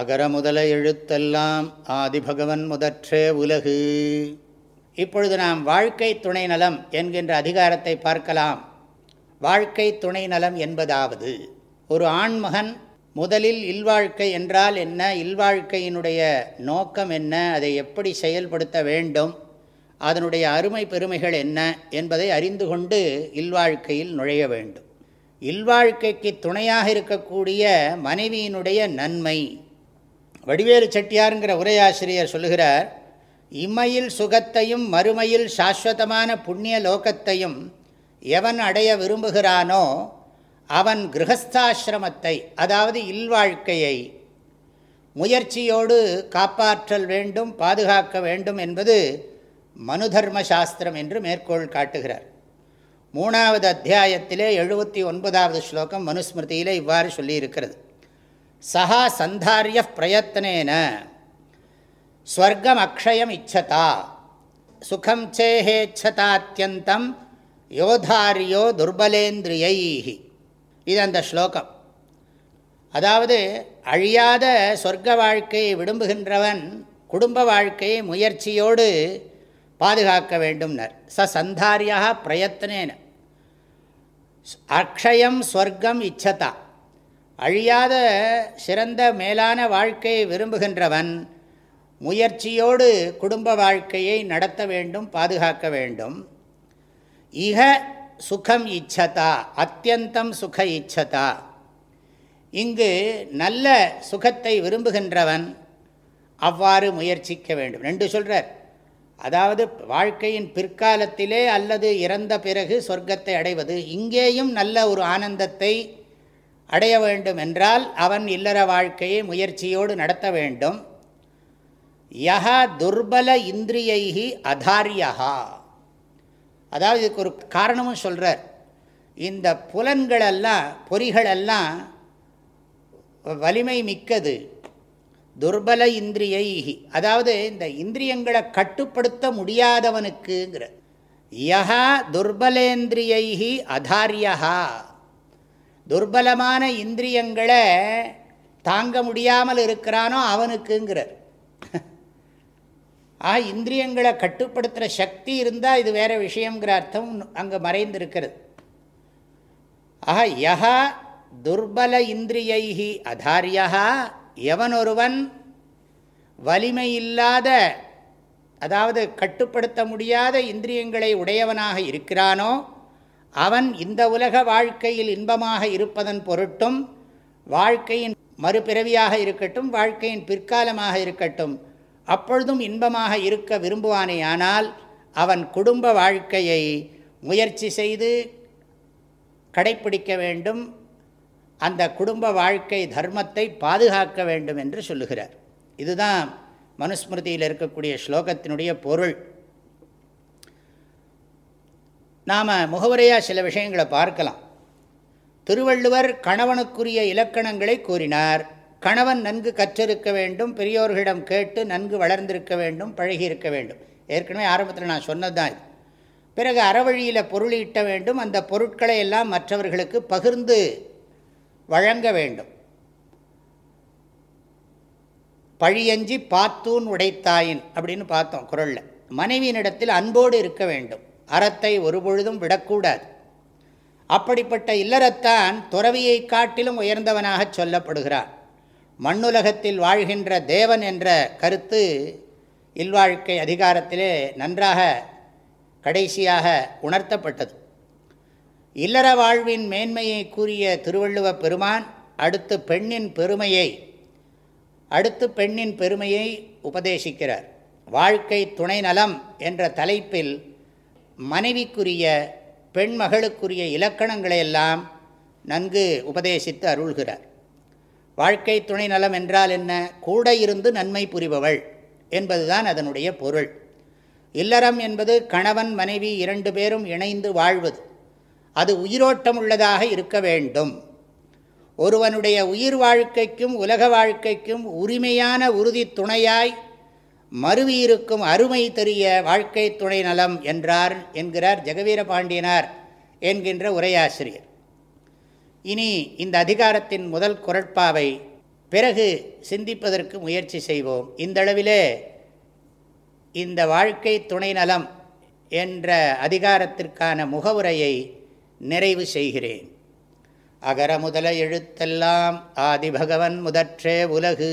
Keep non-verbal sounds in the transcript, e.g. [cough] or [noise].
அகர முதல எழுத்தெல்லாம் ஆதிபகவன் முதற்றே உலகு. இப்பொழுது நாம் வாழ்க்கை துணை நலம் என்கின்ற அதிகாரத்தை பார்க்கலாம். வாழ்க்கை துணை நலம் என்பதாவது ஒரு ஆண்மகன் முதலில் இல்வாழ்க்கை என்றால் என்ன இல்வாழ்க்கையினுடைய நோக்கம் என்ன அதை எப்படி செயல்படுத்த வேண்டும் அதனுடைய அருமை பெருமைகள் என்ன என்பதை அறிந்து கொண்டு இல்வாழ்க்கையில் நுழைய வேண்டும். இல்வாழ்க்கைக்கு துணையாக இருக்கக்கூடிய மனைவியினுடைய நன்மை வடிவேலு செட்டியாருங்கிற உரையாசிரியர் சொல்லுகிறார் இம்மையில் சுகத்தையும் மறுமையில் சாஸ்வதமான புண்ணிய லோகத்தையும் எவன் அடைய விரும்புகிறானோ அவன் கிரகஸ்தாசிரமத்தை அதாவது இல்வாழ்க்கையை முயற்சியோடு காப்பாற்றல் வேண்டும் பாதுகாக்க வேண்டும் என்பது மனு தர்ம சாஸ்திரம் என்று மேற்கோள் காட்டுகிறார். மூணாவது அத்தியாயத்திலே எழுபத்தி ஒன்பதாவது ஸ்லோகம் மனுஸ்மிருதியிலே இவ்வாறு சொல்லியிருக்கிறது. சஹா சந்தாரிய பிரயத்னேன ஸ்வர்க்கம் அக்ஷயம் இச்சதா. சுகம் சேஹேச்சதாத்தியந்தம் யோதாரியோ துர்பலேந்திரியை இது அந்த ஸ்லோகம். அதாவது அழியாத சொர்க்க வாழ்க்கையை விரும்புகின்றவன் குடும்ப வாழ்க்கையை முயற்சியோடு பாதுகாக்க வேண்டும்னர். ச சந்தாரியாக பிரயத்தனேன. அக்ஷயம் ஸ்வர்க்கம் இச்சதா. அழியாத சிறந்த மேலான வாழ்க்கையை விரும்புகின்றவன் முயற்சியோடு குடும்ப வாழ்க்கையை நடத்த வேண்டும் பாதுகாக்க வேண்டும். இக சுகம் இச்சதா அத்தியந்தம் சுக இச்சதா. இங்கு நல்ல சுகத்தை விரும்புகின்றவன் அவ்வாறு முயற்சிக்க வேண்டும். ரெண்டு சொல்கிறார் அதாவது வாழ்க்கையின் பிற்காலத்திலே அல்லது இறந்த பிறகு சொர்க்கத்தை அடைவது இங்கேயும் நல்ல ஒரு ஆனந்தத்தை அடைய வேண்டும் என்றால் அவன் இல்லற வாழ்க்கையை முயற்சியோடு நடத்த வேண்டும். யஹா துர்பல இந்திரியைகி அதாரியகா அதாவது இதுக்கு ஒரு காரணமும் சொல்கிறார் இந்த புலன்களெல்லாம் பொறிகளெல்லாம் வலிமை மிக்கது. துர்பல இந்திரியை அதாவது இந்த இந்திரியங்களை கட்டுப்படுத்த முடியாதவனுக்குங்கிற. யஹா துர்பலேந்திரியைகி அதாரியகா துர்பலமான இந்திரியங்களை தாங்க முடியாமல் இருக்கிறானோ அவனுக்குங்கிறார். [laughs] ஆ இந்திரியங்களை கட்டுப்படுத்துகிற சக்தி இருந்தால் இது வேறு விஷயங்கிற அர்த்தம் அங்கே மறைந்திருக்கிறது. ஆஹா யஹா துர்பல இந்திரியைஹி அதாரியா எவனொருவன் வலிமை இல்லாத அதாவது கட்டுப்படுத்த முடியாத இந்திரியங்களை உடையவனாக இருக்கிறானோ அவன் இந்த உலக வாழ்க்கையில் இன்பமாக இருப்பதன் பொருட்டும் வாழ்க்கையின் மறுபிறவியாக இருக்கட்டும் வாழ்க்கையின் பிற்காலமாக இருக்கட்டும் அப்பொழுதும் இன்பமாக இருக்க விரும்புவானேயானால் அவன் குடும்ப வாழ்க்கையை முயற்சி செய்து கடைப்பிடிக்க வேண்டும். அந்த குடும்ப வாழ்க்கை தர்மத்தை பாதுகாக்க வேண்டும் என்று சொல்லுகிறார். இதுதான் மனுஸ்மிருதியில் இருக்கக்கூடிய ஸ்லோகத்தினுடைய பொருள். நாம் முகவுரையாக சில விஷயங்களை பார்க்கலாம். திருவள்ளுவர் கணவனுக்குரிய இலக்கணங்களை கூறினார். கணவன் நன்கு கற்றிருக்க வேண்டும் பெரியோர்களிடம் கேட்டு நன்கு வளர்ந்திருக்க வேண்டும் பழகியிருக்க வேண்டும். ஏற்கனவே ஆரம்பத்தில் நான் சொன்னது தான் இது. பிறகு அறவழியில் பொருளீட்ட வேண்டும் அந்த பொருட்களை எல்லாம் மற்றவர்களுக்கு பகிர்ந்து வழங்க வேண்டும். பழியஞ்சி பாத்தூன் உடைத்தாயின் அப்படின்னு பார்த்தோம் குரலில். மனைவியினிடத்தில் அன்போடு இருக்க வேண்டும். அறத்தை ஒருபொழுதும் விடக்கூடாது. அப்படிப்பட்ட இல்லறத்தான் துறவியை காட்டிலும் உயர்ந்தவனாக சொல்லப்படுகிறான். மண்ணுலகத்தில் வாழ்கின்ற தேவன் என்ற கருத்து இல்வாழ்க்கை அதிகாரத்திலே நன்றாக கடைசியாக உணர்த்தப்பட்டது. இல்லற வாழ்வின் மேன்மையை கூறிய திருவள்ளுவ பெருமான் அடுத்து பெண்ணின் பெருமையை அடுத்து பெண்ணின் பெருமையை உபதேசிக்கிறார். வாழ்க்கை துணை நலம் என்ற தலைப்பில் மனைவிக்குரிய பெண் மகளுக்குரிய இலக்கணங்களையெல்லாம் நன்கு உபதேசித்து அருள்கிறார். வாழ்க்கை துணை நலம் என்றால் என்ன? கூட இருந்து நன்மை புரிபவள் என்பதுதான் அதனுடைய பொருள். இல்லறம் என்பது கணவன் மனைவி இரண்டு பேரும் இணைந்து வாழ்வது. அது உயிரோட்டம் உள்ளதாக இருக்க வேண்டும். ஒருவனுடைய உயிர் வாழ்க்கைக்கும் உலக வாழ்க்கைக்கும் உரிமையான உறுதி துணையாய் மறுவியிருக்கும் அருமை தெரிய வாழ்க்கை துணை நலம் என்றார் என்கிறார் ஜெகவீர பாண்டியனார் என்கின்ற உரையாசிரியர். இனி இந்த அதிகாரத்தின் முதல் குரட்பாவை பிறகு சிந்திப்பதற்கு முயற்சி செய்வோம். இந்தளவிலே இந்த வாழ்க்கை துணை நலம் என்ற அதிகாரத்திற்கான முகவுரையை நிறைவு செய்கிறேன். அகர முதல எழுத்தெல்லாம் ஆதிபகவன் முதற்றே உலகு.